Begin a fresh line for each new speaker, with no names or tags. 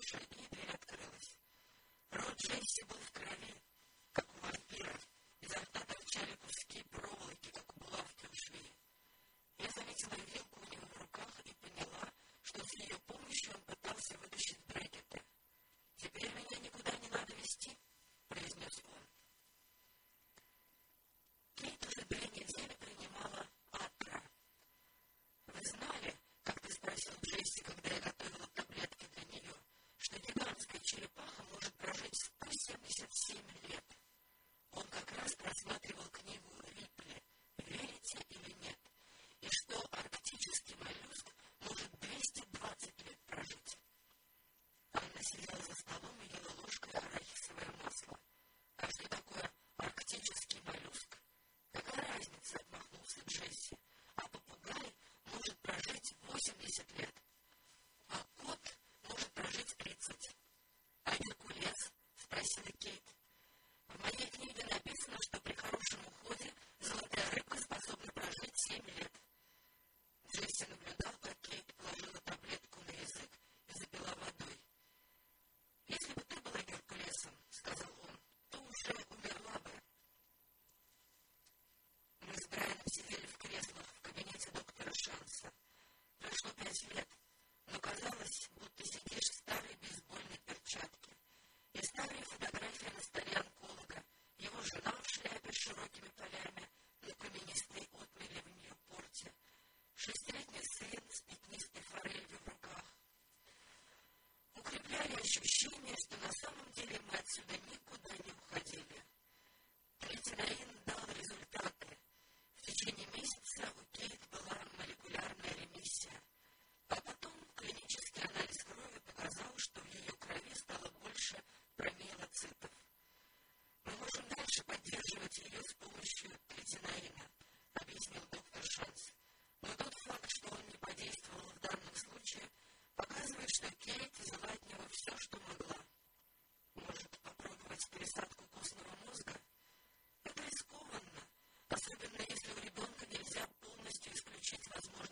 решении дверь открылась. Рот Джейси был в крови, как у вампира. Изо рта торчали куски проволоки, как у булавки у швеи. Я заметила вилку у него руках и поняла, что с ее помощью он пытался вытащить брекеты. «Теперь меня никуда не надо вести», — произнес. лишь в щель между носом и отсюда никуда не уходили. has one